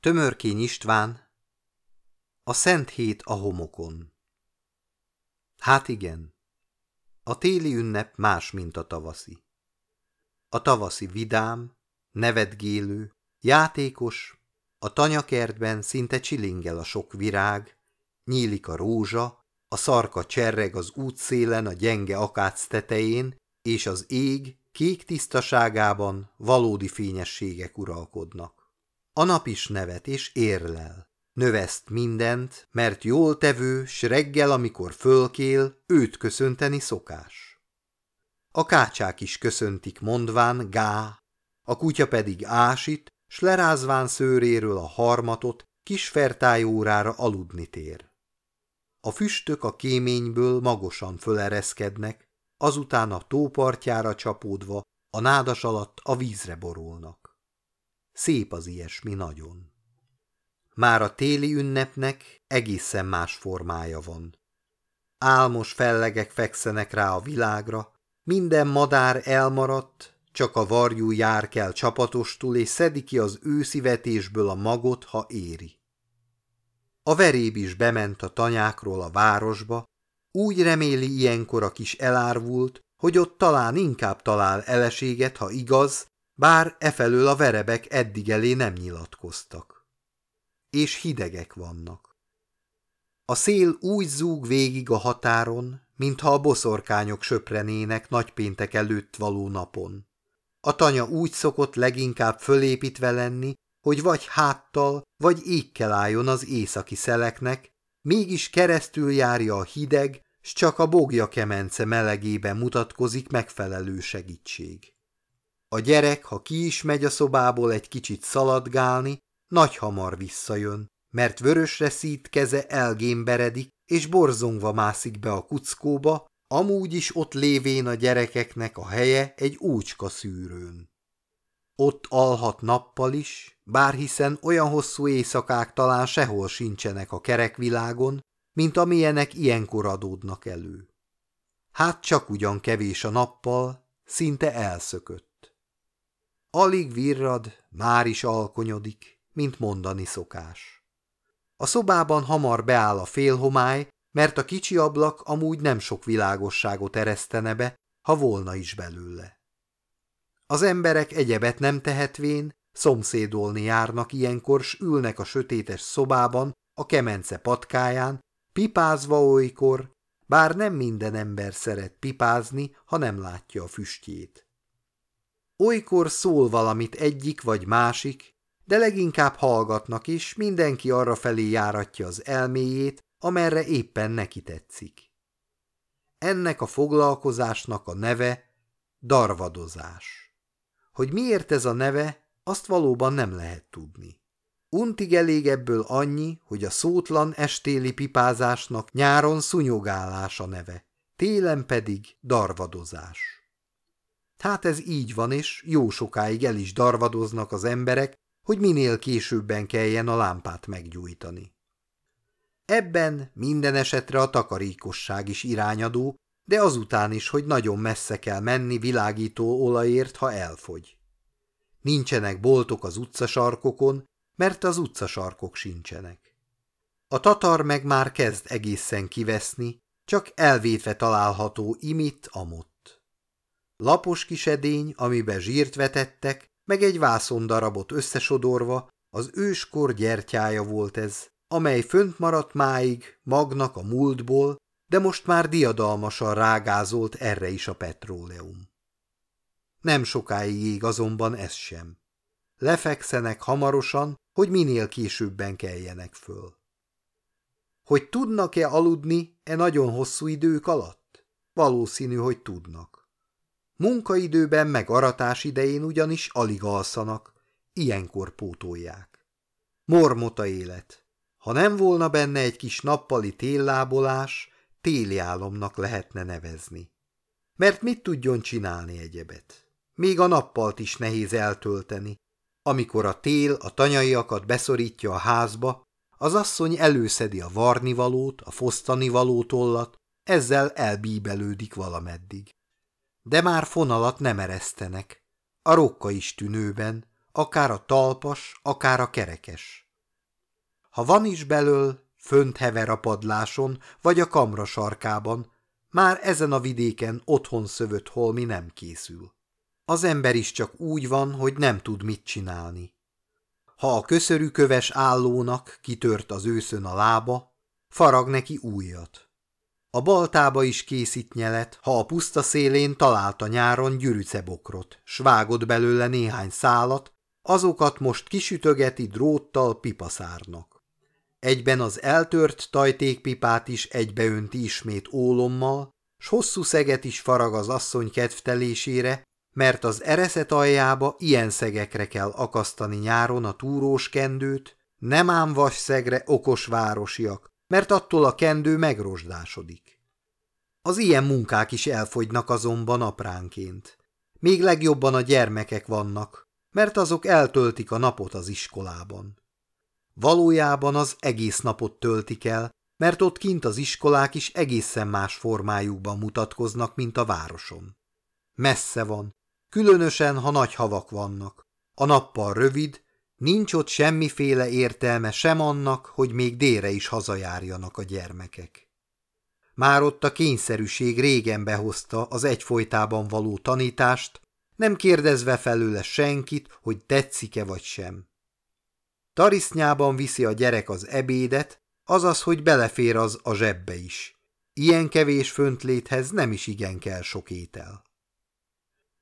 Tömörkény István A Szent Hét a homokon Hát igen, a téli ünnep más, mint a tavaszi. A tavaszi vidám, nevetgélő, játékos, a tanyakertben szinte csilingel a sok virág, nyílik a rózsa, a szarka cserreg az útszélen a gyenge akác tetején, és az ég kék tisztaságában valódi fényességek uralkodnak. A nap is nevet és érlel. Növeszt mindent, mert jól tevő, s reggel, amikor fölkél, őt köszönteni szokás. A kácsák is köszöntik mondván gá, a kutya pedig ásít, s lerázván szőréről a harmatot, kis fertájórára aludni tér. A füstök a kéményből magosan fölereszkednek, azután a tópartjára csapódva, a nádas alatt a vízre borulnak. Szép az ilyesmi nagyon. Már a téli ünnepnek egészen más formája van. Álmos fellegek fekszenek rá a világra, minden madár elmaradt, csak a varjú jár kell csapatostul, és szedi ki az őszi a magot, ha éri. A veréb is bement a tanyákról a városba, úgy reméli ilyenkor a kis elárvult, hogy ott talán inkább talál eleséget, ha igaz, bár efelől a verebek eddig elé nem nyilatkoztak. És hidegek vannak. A szél úgy zúg végig a határon, mintha a boszorkányok söprenének nagypéntek előtt való napon. A tanya úgy szokott leginkább fölépítve lenni, hogy vagy háttal, vagy ékkel álljon az északi szeleknek, mégis keresztül járja a hideg, s csak a bogja kemence melegében mutatkozik megfelelő segítség. A gyerek, ha ki is megy a szobából egy kicsit szaladgálni, nagy hamar visszajön, mert vörösre szít keze elgémberedik, és borzongva mászik be a kuckóba, amúgy is ott lévén a gyerekeknek a helye egy úcska szűrőn. Ott alhat nappal is, bár hiszen olyan hosszú éjszakák talán sehol sincsenek a kerekvilágon, mint amilyenek ilyenkor adódnak elő. Hát csak ugyan kevés a nappal, szinte elszökött. Alig virrad, már is alkonyodik, mint mondani szokás. A szobában hamar beáll a félhomály, mert a kicsi ablak amúgy nem sok világosságot eresztene be, ha volna is belőle. Az emberek egyebet nem tehetvén, szomszédolni járnak ilyenkor, s ülnek a sötétes szobában, a kemence patkáján, pipázva olykor, bár nem minden ember szeret pipázni, ha nem látja a füstjét. Olykor szól valamit egyik vagy másik, de leginkább hallgatnak is, mindenki arra felé járatja az elméjét, amerre éppen neki tetszik. Ennek a foglalkozásnak a neve darvadozás. Hogy miért ez a neve, azt valóban nem lehet tudni. Untig elég ebből annyi, hogy a szótlan estéli pipázásnak nyáron szunyogálás a neve, télen pedig darvadozás. Hát ez így van, és jó sokáig el is darvadoznak az emberek, hogy minél későbben kelljen a lámpát meggyújtani. Ebben minden esetre a takarékosság is irányadó, de azután is, hogy nagyon messze kell menni világító olajért, ha elfogy. Nincsenek boltok az utcasarkokon, mert az utcasarkok sincsenek. A tatar meg már kezd egészen kiveszni, csak elvétve található imit amott. Lapos kis edény, amiben zsírt vetettek, meg egy vászondarabot összesodorva, az őskor gyertyája volt ez, amely fönt maradt máig magnak a múltból, de most már diadalmasan rágázolt erre is a petróleum. Nem sokáig ég azonban ez sem. Lefekszenek hamarosan, hogy minél későbben keljenek föl. Hogy tudnak-e aludni e nagyon hosszú idők alatt? Valószínű, hogy tudnak. Munkaidőben meg aratás idején ugyanis alig alszanak, ilyenkor pótolják. Mormota élet. Ha nem volna benne egy kis nappali téllábolás, téli álomnak lehetne nevezni. Mert mit tudjon csinálni egyebet? Még a nappalt is nehéz eltölteni. Amikor a tél a tanyaiakat beszorítja a házba, az asszony előszedi a varnivalót, a fosztanivalótollat, ezzel elbíbelődik valameddig de már fonalat nem eresztenek. A rokka is tűnőben, akár a talpas, akár a kerekes. Ha van is belől, fönt hever a padláson, vagy a kamra sarkában, már ezen a vidéken otthon szövött holmi nem készül. Az ember is csak úgy van, hogy nem tud mit csinálni. Ha a köszörű köves állónak kitört az őszön a lába, farag neki újat. A baltába is készít nyelet, ha a puszta szélén találta nyáron gyűrűcebokrot, s vágott belőle néhány szálat, azokat most kisütögeti dróttal pipaszárnak. Egyben az eltört tajtékpipát is egybeönti ismét ólommal, s hosszú szeget is farag az asszony kedvtelésére, mert az ereszet aljába ilyen szegekre kell akasztani nyáron a túrós kendőt, nem ám vas szegre okos városiak, mert attól a kendő megrosdásodik. Az ilyen munkák is elfogynak azonban apránként. Még legjobban a gyermekek vannak, mert azok eltöltik a napot az iskolában. Valójában az egész napot töltik el, mert ott kint az iskolák is egészen más formájukban mutatkoznak, mint a városon. Messze van, különösen, ha nagy havak vannak. A nappal rövid, nincs ott semmiféle értelme sem annak, hogy még délre is hazajárjanak a gyermekek. Már ott a kényszerűség régen behozta az egyfolytában való tanítást, nem kérdezve felőle senkit, hogy tetszik-e vagy sem. Tarisznyában viszi a gyerek az ebédet, azaz, hogy belefér az a zsebbe is. Ilyen kevés föntléthez nem is igen kell sok étel.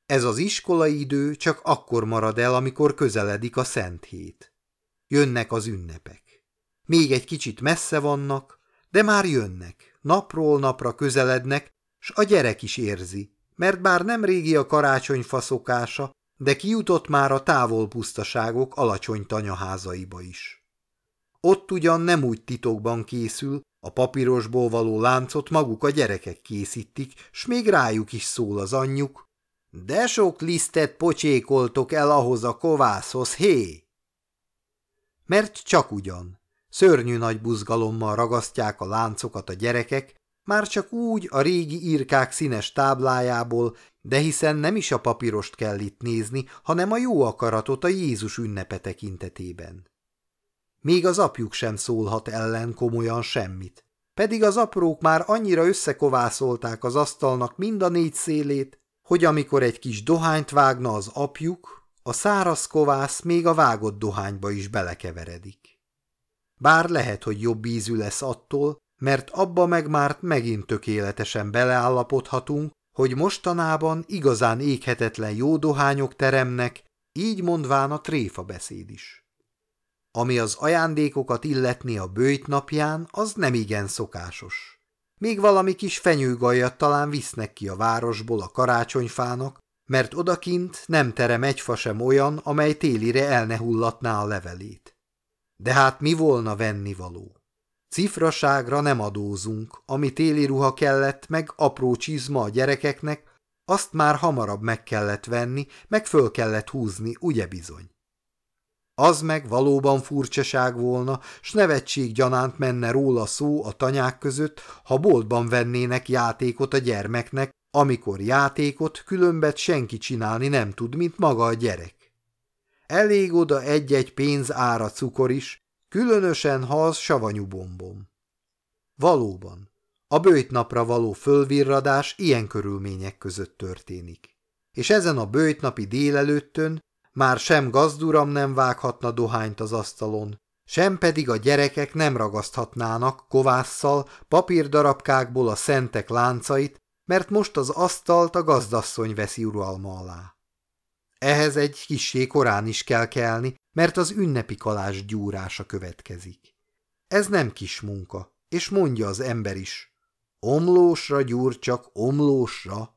Ez az iskolai idő csak akkor marad el, amikor közeledik a szent hét. Jönnek az ünnepek. Még egy kicsit messze vannak, de már jönnek, napról napra közelednek, s a gyerek is érzi, mert bár nem régi a karácsonyfa szokása, de kijutott már a távol pusztaságok alacsony tanyaházaiba is. Ott ugyan nem úgy titokban készül, a papírosból való láncot maguk a gyerekek készítik, s még rájuk is szól az anyjuk, de sok lisztet pocsékoltok el ahhoz a kovászhoz, hé! Mert csak ugyan, szörnyű nagy buzgalommal ragasztják a láncokat a gyerekek, már csak úgy a régi írkák színes táblájából, de hiszen nem is a papírost kell itt nézni, hanem a jó akaratot a Jézus ünnepe tekintetében. Még az apjuk sem szólhat ellen komolyan semmit, pedig az aprók már annyira összekovászolták az asztalnak mind a négy szélét, hogy amikor egy kis dohányt vágna az apjuk, a száraz kovász még a vágott dohányba is belekeveredik. Bár lehet, hogy jobb ízű lesz attól, mert abba meg már megint tökéletesen beleállapodhatunk, hogy mostanában igazán éghetetlen jó dohányok teremnek, így mondván a tréfa beszéd is. Ami az ajándékokat illetni a bőjt napján, az nem igen szokásos. Még valami kis fenyőgajat talán visznek ki a városból a karácsonyfának, mert odakint nem terem egy fa sem olyan, amely télire el ne hullatná a levelét. De hát mi volna vennivaló? Cifraságra nem adózunk, ami téli ruha kellett, meg apró csizma a gyerekeknek, azt már hamarabb meg kellett venni, meg föl kellett húzni, ugye bizony. Az meg valóban furcsaság volna, s nevetség gyanánt menne róla szó a tanyák között, ha boltban vennének játékot a gyermeknek, amikor játékot különbet senki csinálni nem tud, mint maga a gyerek. Elég oda egy-egy pénz ára cukor is, különösen ha az savanyú bombom. Valóban, a bőjtnapra való fölvirradás ilyen körülmények között történik. És ezen a bőjtnapi délelőttön már sem gazduram nem vághatna dohányt az asztalon, sem pedig a gyerekek nem ragaszthatnának kovásszal papírdarabkákból a szentek láncait, mert most az asztalt a gazdasszony veszi uralma alá. Ehhez egy kissé korán is kell kelni, mert az ünnepi kalás gyúrása következik. Ez nem kis munka, és mondja az ember is, omlósra gyúr csak omlósra.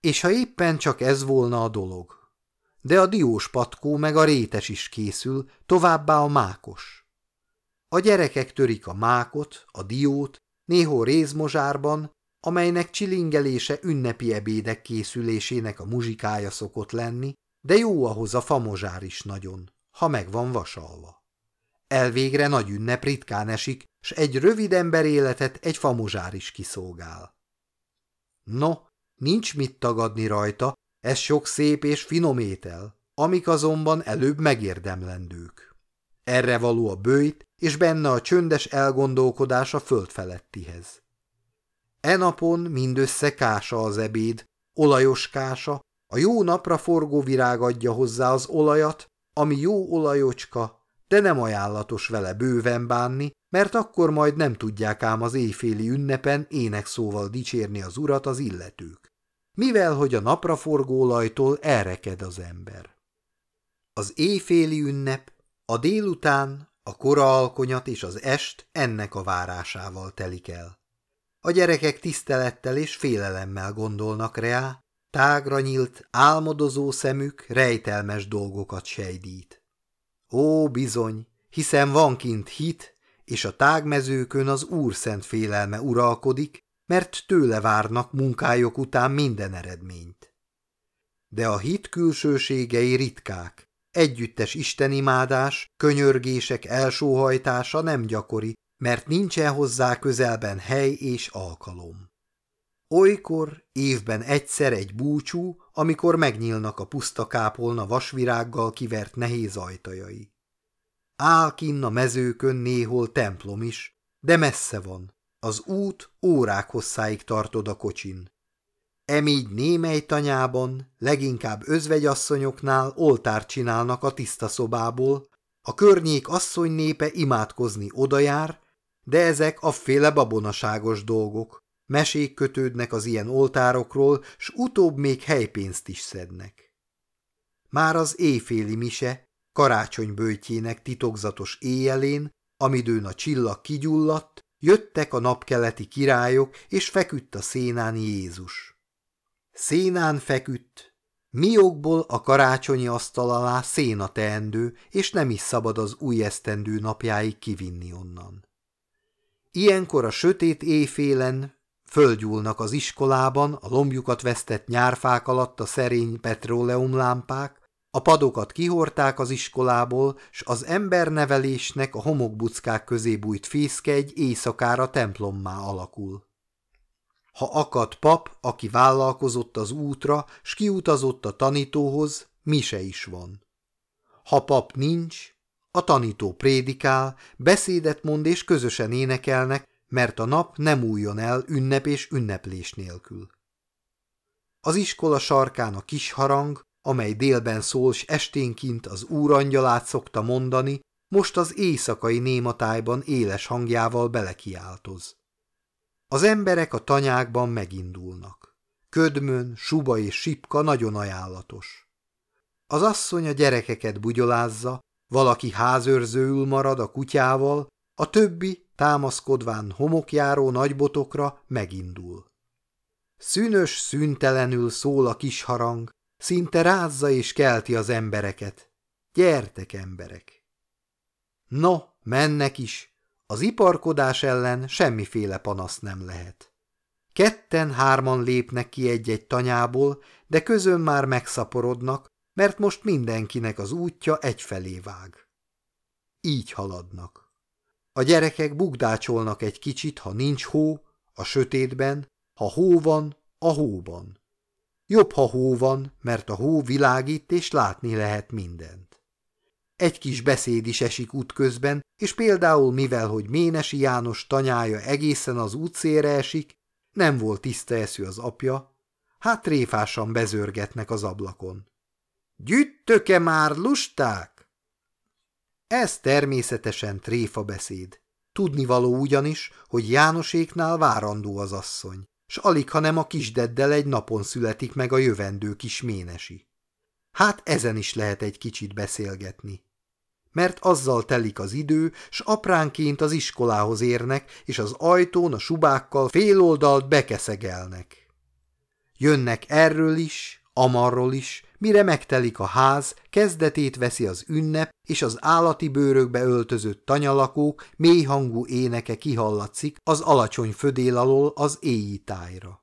És ha éppen csak ez volna a dolog, de a diós patkó meg a rétes is készül, továbbá a mákos. A gyerekek törik a mákot, a diót, néhol rézmozsárban, amelynek csilingelése ünnepi ebédek készülésének a muzsikája szokott lenni, de jó ahhoz a famozsár is nagyon, ha meg van vasalva. Elvégre nagy ünnep ritkán esik, s egy rövid ember életet egy famozsár is kiszolgál. No, nincs mit tagadni rajta, ez sok szép és finom étel, amik azonban előbb megérdemlendők. Erre való a bőjt, és benne a csöndes elgondolkodás a föld felettihez. E napon mindössze kása az ebéd, olajos kása, a jó napra forgó virág adja hozzá az olajat, ami jó olajocska, de nem ajánlatos vele bőven bánni, mert akkor majd nem tudják ám az éjféli ünnepen énekszóval dicsérni az urat az illetők. Mivel, hogy a napraforgó olajtól elreked az ember. Az éjféli ünnep, a délután, a kora alkonyat és az est ennek a várásával telik el. A gyerekek tisztelettel és félelemmel gondolnak reá, tágra nyílt, álmodozó szemük rejtelmes dolgokat sejdít. Ó, bizony, hiszen van kint hit, és a tágmezőkön az Úr szent félelme uralkodik, mert tőle várnak munkájok után minden eredményt. De a hit külsőségei ritkák, együttes istenimádás, könyörgések elsóhajtása nem gyakori, mert nincsen hozzá közelben hely és alkalom. Olykor évben egyszer egy búcsú, amikor megnyílnak a puszta kápolna vasvirággal kivert nehéz ajtajai. Áll kinn a mezőkön néhol templom is, de messze van. Az út órák hosszáig tartod a kocsin. Emígy némely tanyában, leginkább özvegyasszonyoknál oltárt csinálnak a tiszta szobából, a környék asszony népe imádkozni odajár, de ezek a féle babonaságos dolgok. Mesék kötődnek az ilyen oltárokról, s utóbb még helypénzt is szednek. Már az éjféli mise, karácsonybőjtjének titokzatos éjjelén, amidőn a csillag kigyulladt, jöttek a napkeleti királyok, és feküdt a szénán Jézus. Szénán feküdt, miokból a karácsonyi asztal alá széna teendő, és nem is szabad az új esztendő napjáig kivinni onnan. Ilyenkor a sötét éjfélen Földgyúlnak az iskolában, a lombjukat vesztett nyárfák alatt a szerény petróleumlámpák, a padokat kihorták az iskolából, s az embernevelésnek a homokbuckák közé bújt fészke egy éjszakára templommá alakul. Ha akad pap, aki vállalkozott az útra, s kiutazott a tanítóhoz, mise is van. Ha pap nincs, a tanító prédikál, beszédet mond és közösen énekelnek, mert a nap nem újjon el ünnep és ünneplés nélkül. Az iskola sarkán a kis harang, amely délben szól, s esténként az úrangyalát szokta mondani, most az éjszakai nématájban éles hangjával belekiáltoz. Az emberek a tanyákban megindulnak. Ködmön, suba és sipka nagyon ajánlatos. Az asszony a gyerekeket bugyolázza, valaki házőrzőül marad a kutyával, a többi támaszkodván homokjáró nagybotokra megindul. Szűnös, szüntelenül szól a kis harang, szinte rázza és kelti az embereket. Gyertek, emberek! No, mennek is, az iparkodás ellen semmiféle panasz nem lehet. Ketten-hárman lépnek ki egy-egy tanyából, de közön már megszaporodnak, mert most mindenkinek az útja egyfelé vág. Így haladnak. A gyerekek bugdácsolnak egy kicsit, ha nincs hó, a sötétben, ha hó van, a hóban. Jobb, ha hó van, mert a hó világít, és látni lehet mindent. Egy kis beszéd is esik útközben, és például mivel, hogy Ménesi János tanyája egészen az útszére esik, nem volt tiszta eszű az apja, hát tréfásan bezörgetnek az ablakon. – Gyüttök-e már, lusták? Ez természetesen tréfa beszéd. Tudnivaló ugyanis, hogy Jánoséknál várandó az asszony, s alig, ha nem a kisdeddel egy napon születik meg a jövendő kis ménesi. Hát ezen is lehet egy kicsit beszélgetni. Mert azzal telik az idő, s apránként az iskolához érnek, és az ajtón a subákkal féloldalt bekeszegelnek. Jönnek erről is, amarról is, Mire megtelik a ház, kezdetét veszi az ünnep, és az állati bőrökbe öltözött tanyalakók mélyhangú éneke kihallatszik az alacsony födél alól az éji tájra.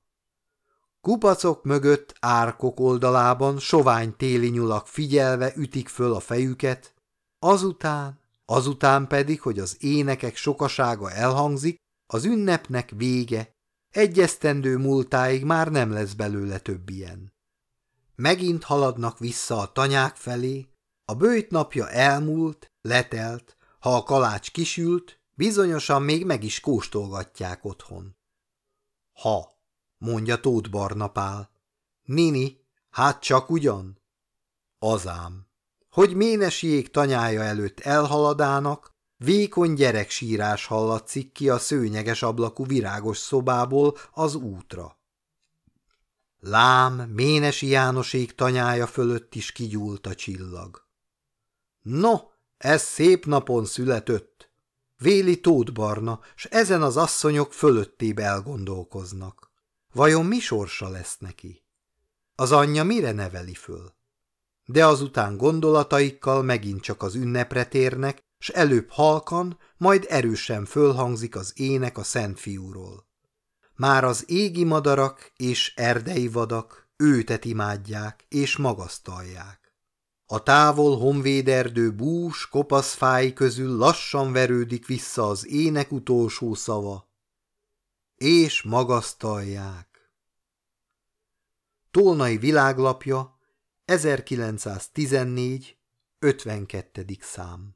Kupacok mögött árkok oldalában sovány téli nyulak figyelve ütik föl a fejüket, azután, azután pedig, hogy az énekek sokasága elhangzik, az ünnepnek vége, egyesztendő múltáig már nem lesz belőle több ilyen. Megint haladnak vissza a tanyák felé, a bőjt napja elmúlt, letelt, Ha a kalács kisült, bizonyosan még meg is kóstolgatják otthon. Ha, mondja Tóth Barnapál. Nini, hát csak ugyan? Azám. Hogy ménesiék tanyája előtt elhaladának, vékony gyereksírás hallatszik ki a szőnyeges ablakú virágos szobából az útra. Lám, Ménesi Jánosék tanyája fölött is kigyúlt a csillag. No, ez szép napon születött. Véli Tóth Barna, s ezen az asszonyok fölöttébb elgondolkoznak. Vajon mi sorsa lesz neki? Az anyja mire neveli föl? De azután gondolataikkal megint csak az ünnepre térnek, s előbb halkan, majd erősen fölhangzik az ének a Szent Fiúról. Már az égi madarak és erdei vadak őtet imádják és magasztalják. A távol honvéderdő bús, kopasz fáj közül lassan verődik vissza az ének utolsó szava, és magasztalják. Tolnai világlapja 1914 52. szám